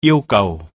yêu cầu.